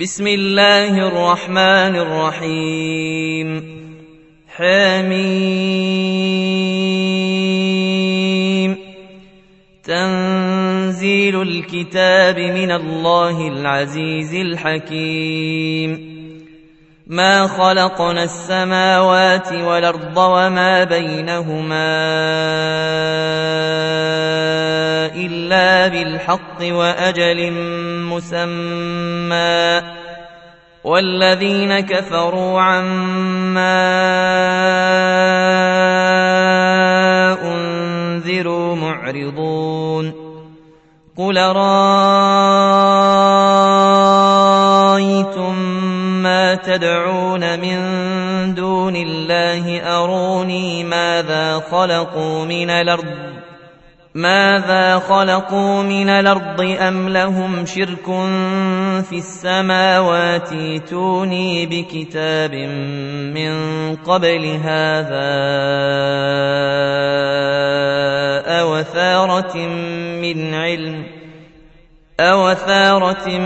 بسم الله الرحمن الرحيم. حميم. تنزيل الكتاب من الله العزيز الحكيم. ما خلقنا السماوات والأرض وما بينهما الا بالحق واجل مسمى والذين كفروا عما انذروا معرضون قل رايتم ما تدعون من دون الله اروني ماذا خلقوا من الأرض ماذا خلقوا من الأرض أم لهم شرك في السماوات؟ ائتوني بكتاب من قبل هذا اوثاره من علم أوثارة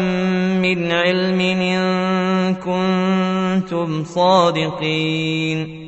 من علم إن كنتم صادقين.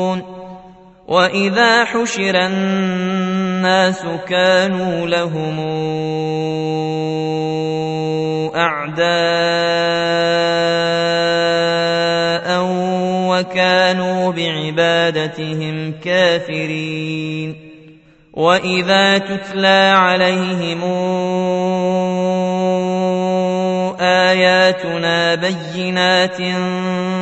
وإذا حشر الناس كانوا لهم أعداء وكانوا بعبادتهم كافرين واذا تتلى عليهم اياتنا بينات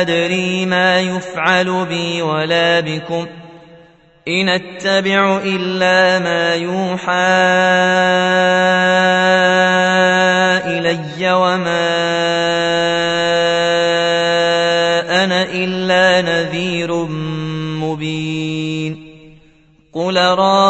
أدري ما يفعل بي ولا بكم. إن أتبع إلا ما يوحى إلي وما أنا إلا نذير مبين. قل رايتم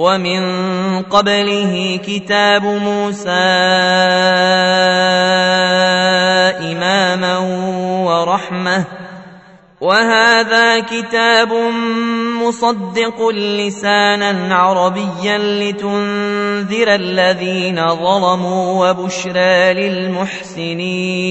ومن قبله كتاب موسى إماما ورحمة وهذا كتاب مصدق لسانا عربيا لتنذر الذين ظلموا وبشرى للمحسنين.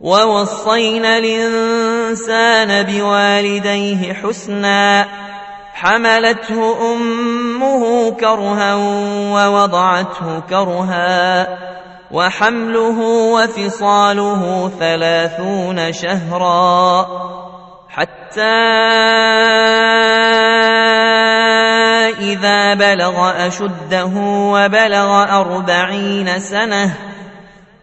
ووصينا الإنسان بوالديه حسنا حملته أمه كرها ووضعته كرها وحمله وفصاله ثلاثون شهرا. حتى إذا بلغ أشده وبلغ أربعين سنة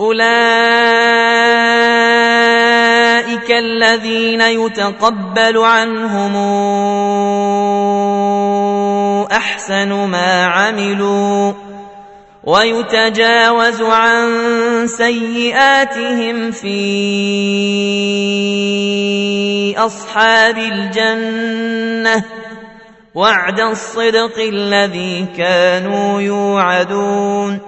اولئك الذين يتقبل عنهم احسن ما عملوا ويتجاوز عن سيئاتهم في اصحاب الجنه وعد الصدق الذي كانوا يوعدون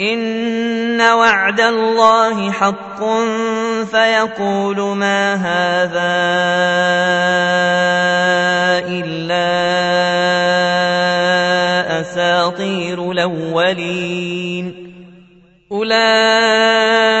إن وعد الله حق فيقول ما هذا إلا أساطير الأولين أولئك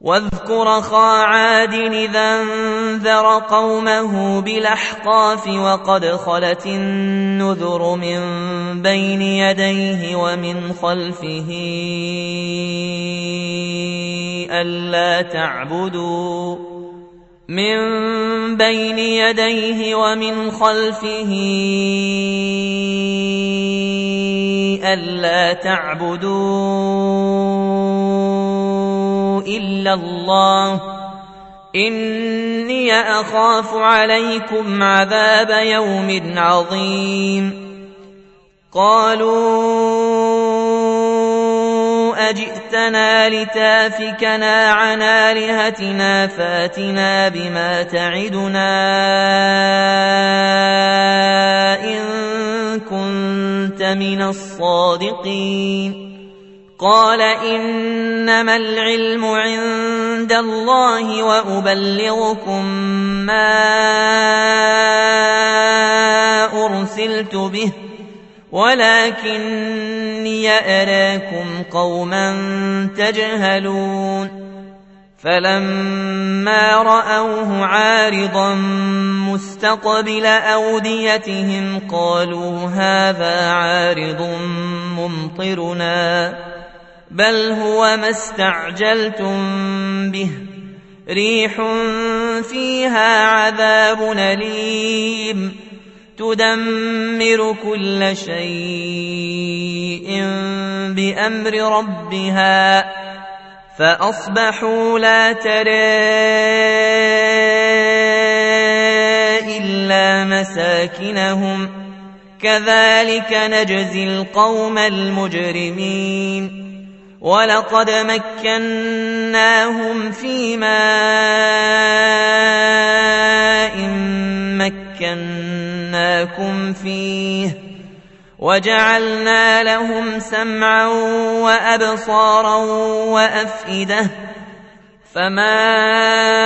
واذكر خا عاد إذا انذر قومه بالأحقاف وقد خلت النذر من بين يديه ومن خلفه ألا تعبدوا من بين يديه ومن خلفه ألا تعبدوا إلا الله. إني أخاف عليكم عذاب يوم عظيم. قالوا أجئتنا لتافكنا عن آلهتنا فاتنا بما تعدنا إن كنت من الصادقين. قال إنما العلم عند الله وأبلغكم ما أرسلت به ولكني أراكم قوما تجهلون فلما رأوه عارضا مستقبل أوديتهم قالوا هذا عارض ممطرنا بل هو ما استعجلتم به ريح فيها عذاب اليم تدمر كل شيء بامر ربها فأصبحوا لا ترى إلا مساكنهم كذلك نجزي القوم المجرمين ولقد مكناهم في ماء مكناكم فيه وجعلنا لهم سمعا وأبصارا وأفئدة فما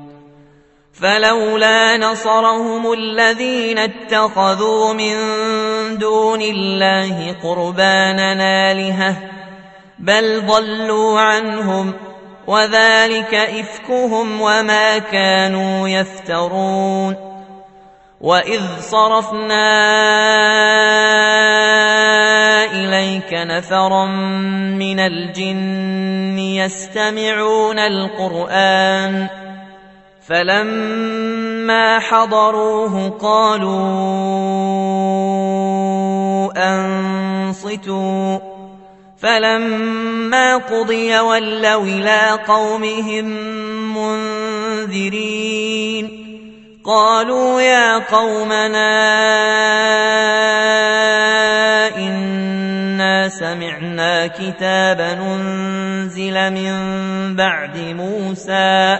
فلولا نصرهم الذين اتخذوا من دون الله قربانا الهه بل ضلوا عنهم وذلك إفكهم وما كانوا يفترون. وإذ صرفنا إليك نفرا من الجن يستمعون القرآن فلما حضروه قالوا انصتوا فلما قضي ولوا إلى قومهم منذرين قالوا يا قومنا انا سمعنا كتابا انزل من بعد موسى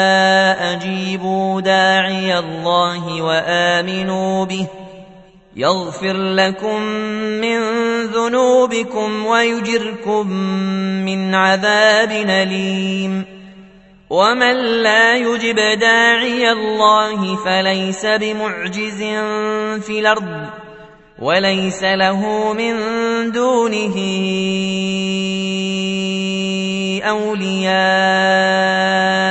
أجيبوا داعي الله وآمنوا به. يغفر لكم من ذنوبكم ويجركم من عذاب أليم. ومن لا يجب داعي الله فليس بمعجز في الأرض وليس له من دونه أولياء.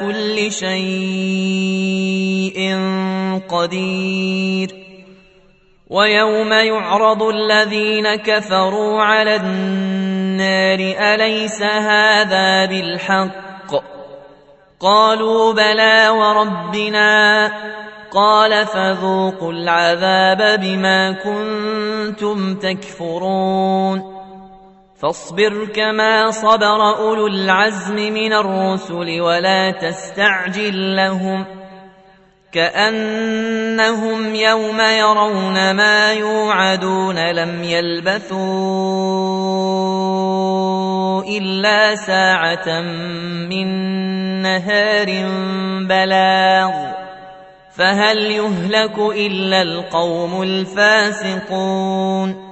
كل شيء قدير ويوم يعرض الذين كفروا على النار أليس هذا بالحق؟ قالوا بلى وربنا. قال فذوقوا العذاب بما كنتم تكفرون. فاصبر كما صبر أولو العزم من الرسل ولا تستعجل لهم كأنهم يوم يرون ما يوعدون لم يلبثوا إلا ساعة من نهار بلاغ فهل يهلك إلا القوم الفاسقون